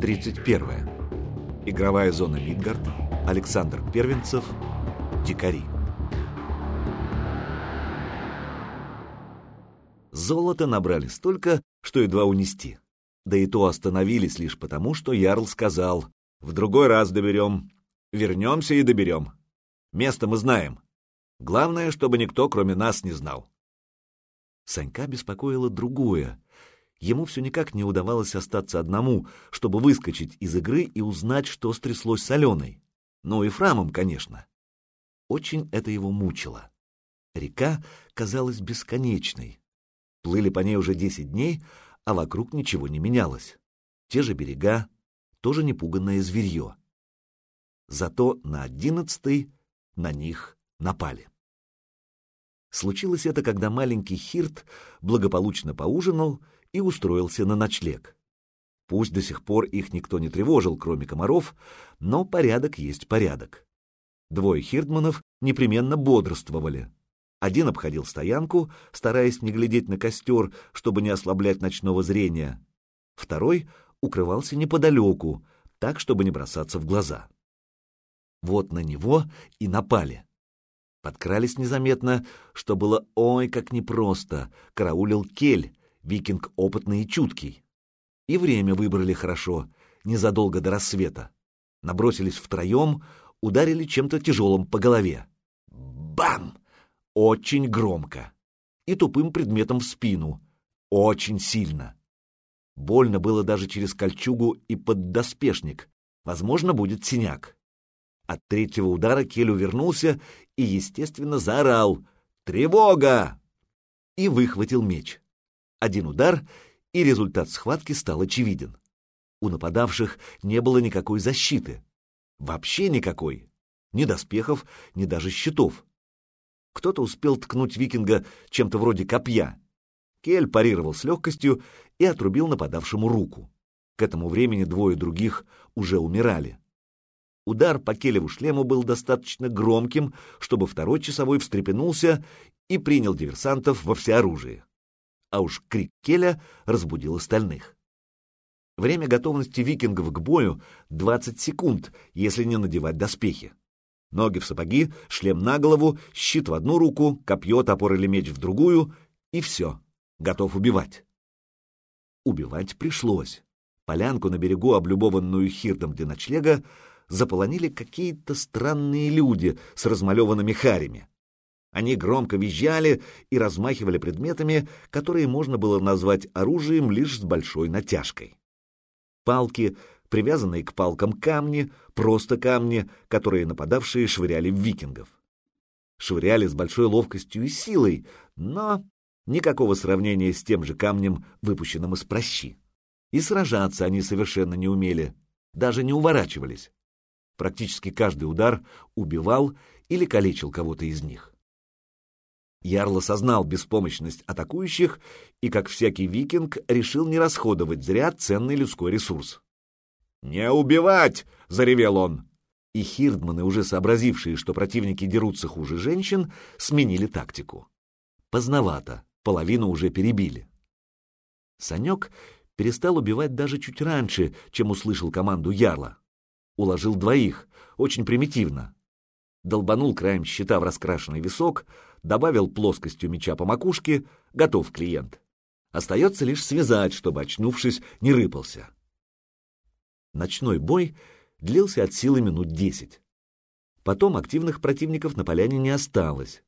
31. Игровая зона Мидгард. Александр Первенцев. Дикари. Золота набрали столько, что едва унести. Да и то остановились лишь потому, что Ярл сказал «В другой раз доберем. Вернемся и доберем. Место мы знаем. Главное, чтобы никто, кроме нас, не знал». Санька беспокоило другое. Ему все никак не удавалось остаться одному, чтобы выскочить из игры и узнать, что стряслось с Аленой. Ну и Фрамом, конечно. Очень это его мучило. Река казалась бесконечной. Плыли по ней уже десять дней, а вокруг ничего не менялось. Те же берега, тоже непуганное зверье. Зато на одиннадцатый на них напали. Случилось это, когда маленький Хирт благополучно поужинал и устроился на ночлег. Пусть до сих пор их никто не тревожил, кроме комаров, но порядок есть порядок. Двое хирдманов непременно бодрствовали. Один обходил стоянку, стараясь не глядеть на костер, чтобы не ослаблять ночного зрения. Второй укрывался неподалеку, так, чтобы не бросаться в глаза. Вот на него и напали. Подкрались незаметно, что было ой как непросто, караулил Кель, викинг опытный и чуткий. И время выбрали хорошо, незадолго до рассвета. Набросились втроем, ударили чем-то тяжелым по голове. Бам! Очень громко. И тупым предметом в спину. Очень сильно. Больно было даже через кольчугу и поддоспешник. Возможно, будет синяк. От третьего удара Кель увернулся и, естественно, заорал «Тревога!» и выхватил меч. Один удар, и результат схватки стал очевиден. У нападавших не было никакой защиты. Вообще никакой. Ни доспехов, ни даже щитов. Кто-то успел ткнуть викинга чем-то вроде копья. Кель парировал с легкостью и отрубил нападавшему руку. К этому времени двое других уже умирали. Удар по Келеву шлему был достаточно громким, чтобы второй часовой встрепенулся и принял диверсантов во всеоружие а уж крик Келя разбудил остальных. Время готовности викингов к бою — 20 секунд, если не надевать доспехи. Ноги в сапоги, шлем на голову, щит в одну руку, копье, топор или меч в другую, и все, готов убивать. Убивать пришлось. Полянку на берегу, облюбованную хирдом для ночлега, заполонили какие-то странные люди с размалеванными харями. Они громко визжали и размахивали предметами, которые можно было назвать оружием лишь с большой натяжкой. Палки, привязанные к палкам камни, просто камни, которые нападавшие швыряли в викингов. Швыряли с большой ловкостью и силой, но никакого сравнения с тем же камнем, выпущенным из прощи. И сражаться они совершенно не умели, даже не уворачивались. Практически каждый удар убивал или калечил кого-то из них. Ярл осознал беспомощность атакующих и, как всякий викинг, решил не расходовать зря ценный людской ресурс. «Не убивать!» — заревел он. И хирдманы, уже сообразившие, что противники дерутся хуже женщин, сменили тактику. Поздновато, половину уже перебили. Санек перестал убивать даже чуть раньше, чем услышал команду Ярла. Уложил двоих, очень примитивно. Долбанул краем щита в раскрашенный висок — добавил плоскостью меча по макушке, готов клиент. Остается лишь связать, чтобы, очнувшись, не рыпался. Ночной бой длился от силы минут десять. Потом активных противников на поляне не осталось.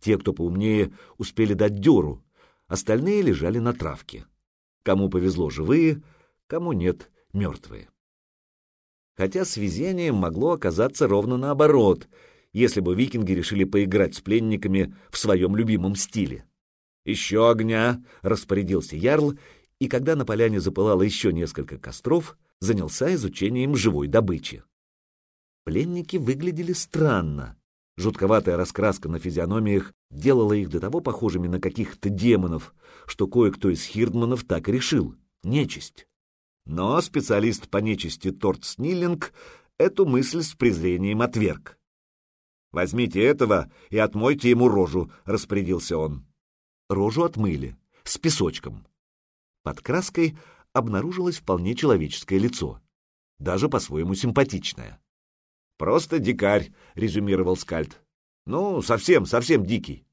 Те, кто поумнее, успели дать дёру, остальные лежали на травке. Кому повезло живые, кому нет мертвые. Хотя с везением могло оказаться ровно наоборот — если бы викинги решили поиграть с пленниками в своем любимом стиле. «Еще огня!» — распорядился Ярл, и когда на поляне запылало еще несколько костров, занялся изучением живой добычи. Пленники выглядели странно. Жутковатая раскраска на физиономиях делала их до того похожими на каких-то демонов, что кое-кто из хирдманов так и решил — нечисть. Но специалист по нечисти Торт Сниллинг эту мысль с презрением отверг. «Возьмите этого и отмойте ему рожу», — распорядился он. Рожу отмыли, с песочком. Под краской обнаружилось вполне человеческое лицо. даже по-своему симпатичная. «Просто дикарь», — резюмировал Скальд. «Ну, совсем, совсем дикий.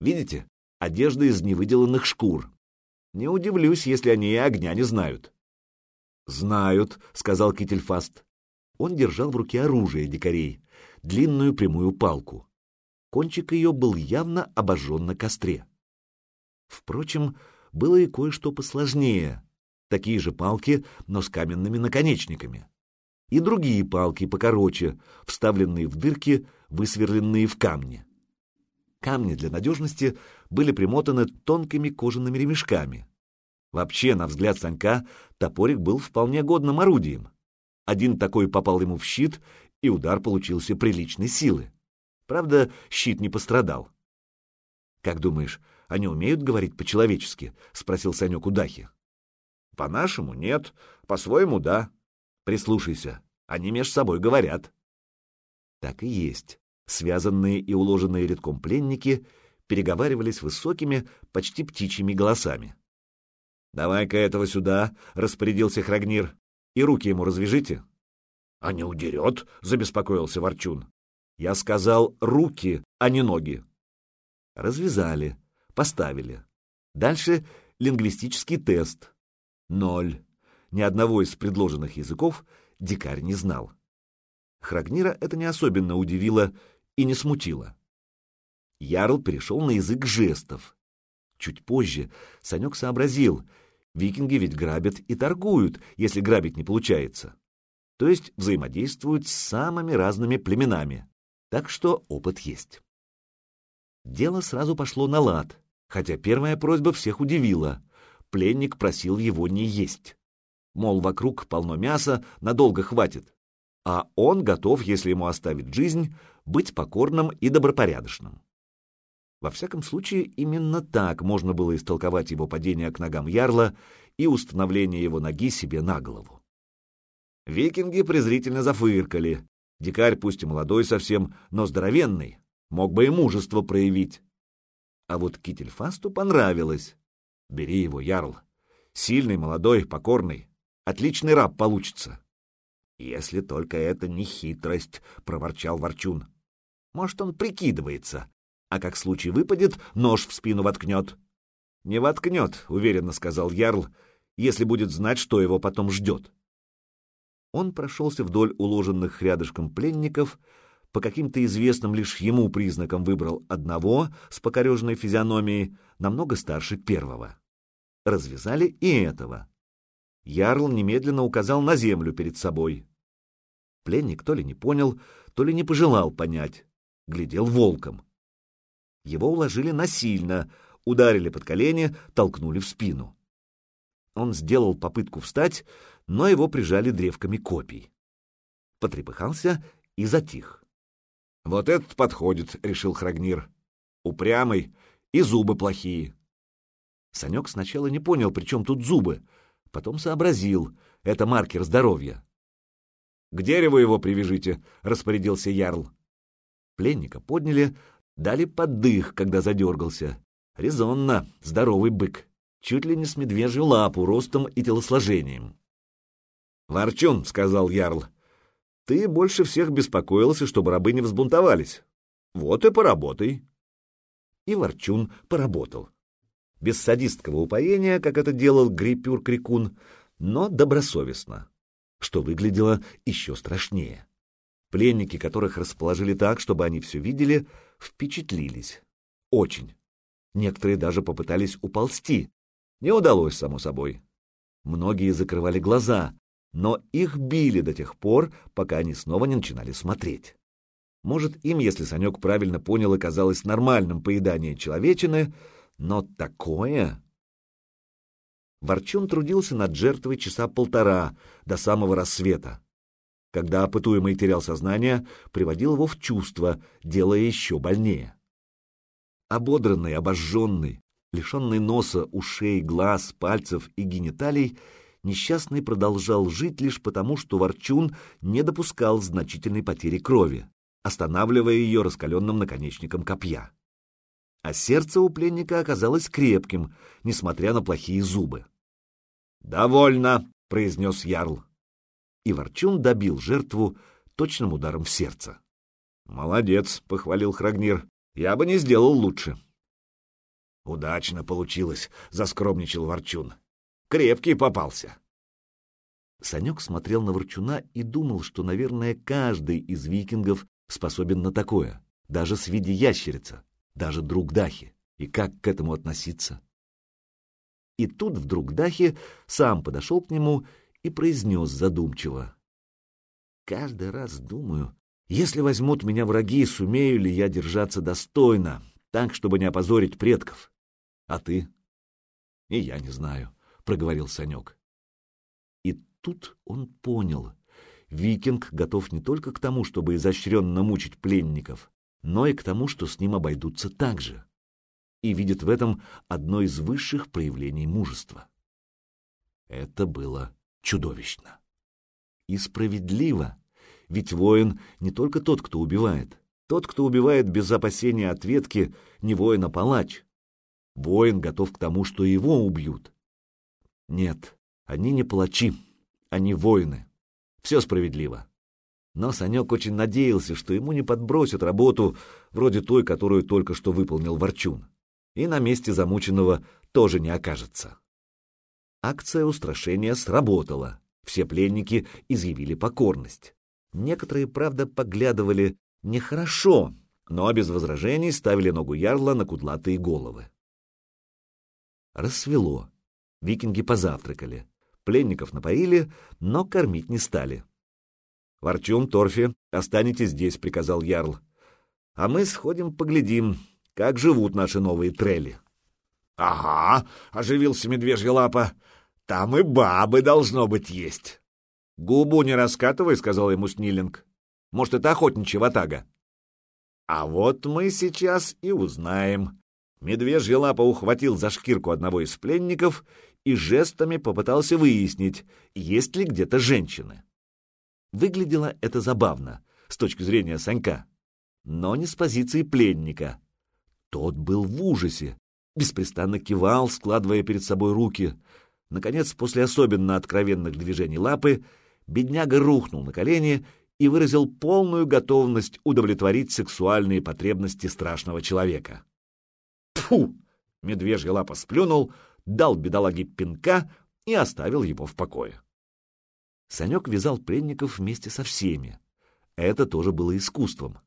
Видите, одежда из невыделанных шкур. Не удивлюсь, если они и огня не знают». «Знают», — сказал Кительфаст. Он держал в руке оружие дикарей, длинную прямую палку. Кончик ее был явно обожжен на костре. Впрочем, было и кое-что посложнее. Такие же палки, но с каменными наконечниками. И другие палки покороче, вставленные в дырки, высверленные в камни. Камни для надежности были примотаны тонкими кожаными ремешками. Вообще, на взгляд Санька, топорик был вполне годным орудием. Один такой попал ему в щит, и удар получился приличной силы. Правда, щит не пострадал. «Как думаешь, они умеют говорить по-человечески?» — спросил Санек у Дахи. «По-нашему нет, по-своему да. Прислушайся, они между собой говорят». Так и есть. Связанные и уложенные редком пленники переговаривались высокими, почти птичьими голосами. «Давай-ка этого сюда», — распорядился Храгнир, — «и руки ему развяжите». «А не удерет?» — забеспокоился Ворчун. «Я сказал руки, а не ноги». Развязали, поставили. Дальше лингвистический тест. Ноль. Ни одного из предложенных языков дикарь не знал. Храгнира это не особенно удивило и не смутило. Ярл перешел на язык жестов. Чуть позже Санек сообразил, викинги ведь грабят и торгуют, если грабить не получается то есть взаимодействуют с самыми разными племенами, так что опыт есть. Дело сразу пошло на лад, хотя первая просьба всех удивила. Пленник просил его не есть. Мол, вокруг полно мяса, надолго хватит. А он готов, если ему оставить жизнь, быть покорным и добропорядочным. Во всяком случае, именно так можно было истолковать его падение к ногам Ярла и установление его ноги себе на голову. Викинги презрительно зафыркали. Дикарь, пусть и молодой совсем, но здоровенный, мог бы и мужество проявить. А вот Кительфасту понравилось. Бери его, Ярл. Сильный, молодой, покорный. Отличный раб получится. Если только это не хитрость, — проворчал Ворчун. Может, он прикидывается, а как случай выпадет, нож в спину воткнет. Не воткнет, — уверенно сказал Ярл, — если будет знать, что его потом ждет он прошелся вдоль уложенных рядышком пленников, по каким-то известным лишь ему признакам выбрал одного с покореженной физиономией, намного старше первого. Развязали и этого. Ярл немедленно указал на землю перед собой. Пленник то ли не понял, то ли не пожелал понять. Глядел волком. Его уложили насильно, ударили под колени, толкнули в спину. Он сделал попытку встать, но его прижали древками копий. Потрепыхался и затих. «Вот этот подходит», — решил Храгнир. «Упрямый и зубы плохие». Санек сначала не понял, при чем тут зубы, потом сообразил — это маркер здоровья. «К дереву его привяжите», — распорядился Ярл. Пленника подняли, дали поддых, когда задергался. Резонно, здоровый бык, чуть ли не с медвежью лапу, ростом и телосложением. «Ворчун», — сказал Ярл, — «ты больше всех беспокоился, чтобы рабы не взбунтовались. Вот и поработай». И Ворчун поработал. Без садистского упоения, как это делал Грипюр-Крикун, но добросовестно, что выглядело еще страшнее. Пленники, которых расположили так, чтобы они все видели, впечатлились. Очень. Некоторые даже попытались уползти. Не удалось, само собой. Многие закрывали глаза, но их били до тех пор, пока они снова не начинали смотреть. Может, им, если Санек правильно понял, и казалось нормальным поедание человечины, но такое... Ворчун трудился над жертвой часа полтора, до самого рассвета. Когда опытуемый терял сознание, приводил его в чувство, делая еще больнее. Ободранный, обожженный, лишенный носа, ушей, глаз, пальцев и гениталий, несчастный продолжал жить лишь потому, что Ворчун не допускал значительной потери крови, останавливая ее раскаленным наконечником копья. А сердце у пленника оказалось крепким, несмотря на плохие зубы. «Довольно», — произнес Ярл. и Ворчун добил жертву точным ударом в сердце. «Молодец», — похвалил Храгнир, — «я бы не сделал лучше». «Удачно получилось», — заскромничал Ворчун. «Крепкий попался». Санек смотрел на Ворчуна и думал, что, наверное, каждый из викингов способен на такое, даже с виде ящерица, даже друг Дахи. И как к этому относиться? И тут вдруг Дахи сам подошел к нему и произнес задумчиво. «Каждый раз думаю, если возьмут меня враги, сумею ли я держаться достойно, так, чтобы не опозорить предков? А ты?» «И я не знаю», — проговорил Санек. И тут он понял. Викинг готов не только к тому, чтобы изощренно мучить пленников, но и к тому, что с ним обойдутся так же и видит в этом одно из высших проявлений мужества. Это было чудовищно. И справедливо, ведь воин не только тот, кто убивает. Тот, кто убивает без опасения ответки, не воин, а палач. Воин готов к тому, что его убьют. Нет, они не палачи, они воины. Все справедливо. Но Санек очень надеялся, что ему не подбросят работу вроде той, которую только что выполнил Ворчун и на месте замученного тоже не окажется. Акция устрашения сработала. Все пленники изъявили покорность. Некоторые, правда, поглядывали нехорошо, но без возражений ставили ногу ярла на кудлатые головы. Рассвело. Викинги позавтракали. Пленников напоили, но кормить не стали. «Ворчун, Торфи, останетесь здесь», — приказал ярл. «А мы сходим поглядим, как живут наши новые трели. — Ага, — оживился медвежья лапа, — там и бабы должно быть есть. — Губу не раскатывай, — сказал ему Снилинг. — Может, это охотничья ватага? — А вот мы сейчас и узнаем. Медвежья лапа ухватил за шкирку одного из пленников и жестами попытался выяснить, есть ли где-то женщины. Выглядело это забавно, с точки зрения Санька, но не с позиции пленника — тот был в ужасе, беспрестанно кивал, складывая перед собой руки. Наконец, после особенно откровенных движений лапы, бедняга рухнул на колени и выразил полную готовность удовлетворить сексуальные потребности страшного человека. Фу! Медвежья лапа сплюнул, дал бедолаге пинка и оставил его в покое. Санек вязал пленников вместе со всеми. Это тоже было искусством.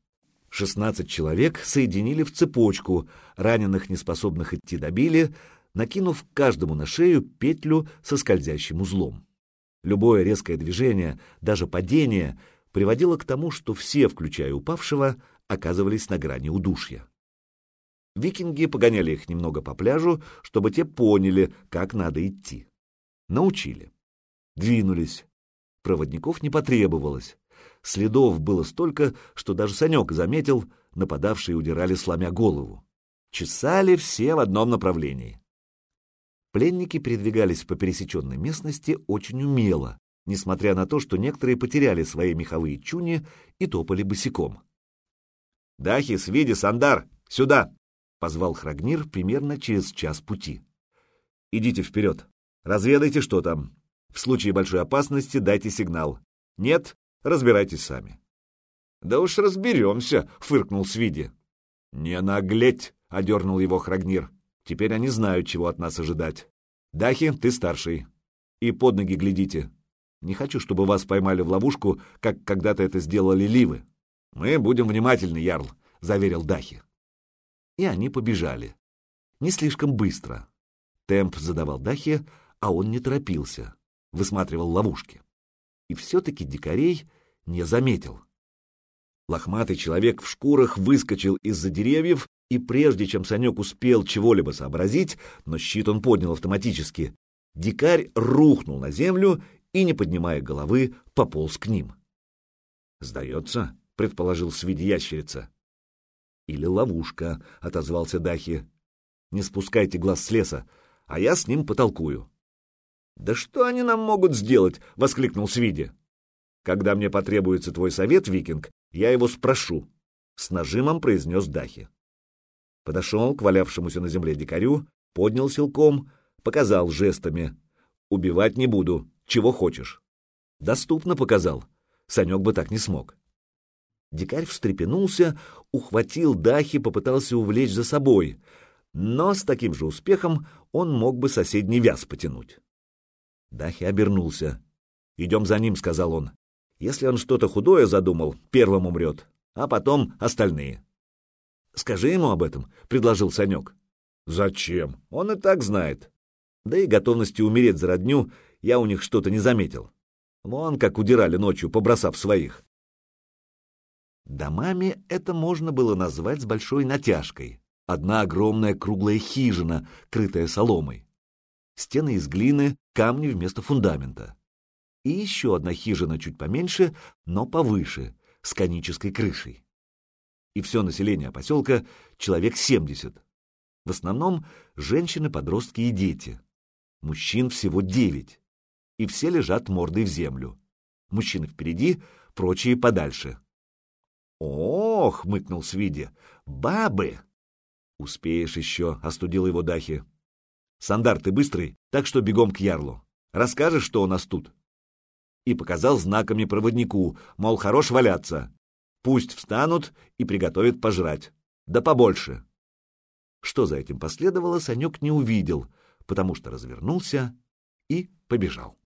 Шестнадцать человек соединили в цепочку, раненых, неспособных идти, добили, накинув каждому на шею петлю со скользящим узлом. Любое резкое движение, даже падение, приводило к тому, что все, включая упавшего, оказывались на грани удушья. Викинги погоняли их немного по пляжу, чтобы те поняли, как надо идти. Научили. Двинулись. Проводников не потребовалось. Следов было столько, что даже Санек заметил, нападавшие удирали, сломя голову. Чесали все в одном направлении. Пленники передвигались по пересеченной местности очень умело, несмотря на то, что некоторые потеряли свои меховые чуни и топали босиком. «Дахи, Свиди, Сандар, сюда!» — позвал Храгнир примерно через час пути. «Идите вперед, разведайте, что там. В случае большой опасности дайте сигнал. Нет, Разбирайтесь сами. — Да уж разберемся, — фыркнул Свиди. — Не наглеть, — одернул его Храгнир. — Теперь они знают, чего от нас ожидать. Дахи, ты старший. И под ноги глядите. Не хочу, чтобы вас поймали в ловушку, как когда-то это сделали Ливы. Мы будем внимательны, Ярл, — заверил Дахи. И они побежали. Не слишком быстро. Темп задавал Дахи, а он не торопился, высматривал ловушки и все-таки дикарей не заметил. Лохматый человек в шкурах выскочил из-за деревьев, и прежде чем Санек успел чего-либо сообразить, но щит он поднял автоматически, дикарь рухнул на землю и, не поднимая головы, пополз к ним. «Сдается», — предположил свиди ящерица. «Или ловушка», — отозвался Дахи. «Не спускайте глаз с леса, а я с ним потолкую». «Да что они нам могут сделать?» — воскликнул Свиди. «Когда мне потребуется твой совет, викинг, я его спрошу», — с нажимом произнес Дахи. Подошел к валявшемуся на земле дикарю, поднял силком, показал жестами. «Убивать не буду. Чего хочешь?» Доступно показал. Санек бы так не смог. Дикарь встрепенулся, ухватил Дахи, попытался увлечь за собой, но с таким же успехом он мог бы соседний вяз потянуть. Дахи обернулся. «Идем за ним», — сказал он. «Если он что-то худое задумал, первым умрет, а потом остальные». «Скажи ему об этом», — предложил Санек. «Зачем? Он и так знает». Да и готовности умереть за родню я у них что-то не заметил. Вон как удирали ночью, побросав своих. Домами это можно было назвать с большой натяжкой. Одна огромная круглая хижина, крытая соломой. Стены из глины, камни вместо фундамента. И еще одна хижина чуть поменьше, но повыше, с конической крышей. И все население поселка — человек 70. В основном женщины, подростки и дети. Мужчин всего девять. И все лежат мордой в землю. Мужчины впереди, прочие подальше. «Ох!» — хмыкнул Свиди. «Бабы!» «Успеешь еще», — остудил его Дахи. «Сандар, ты быстрый, так что бегом к Ярлу. Расскажешь, что у нас тут?» И показал знаками проводнику, мол, хорош валяться. Пусть встанут и приготовят пожрать. Да побольше. Что за этим последовало, Санек не увидел, потому что развернулся и побежал.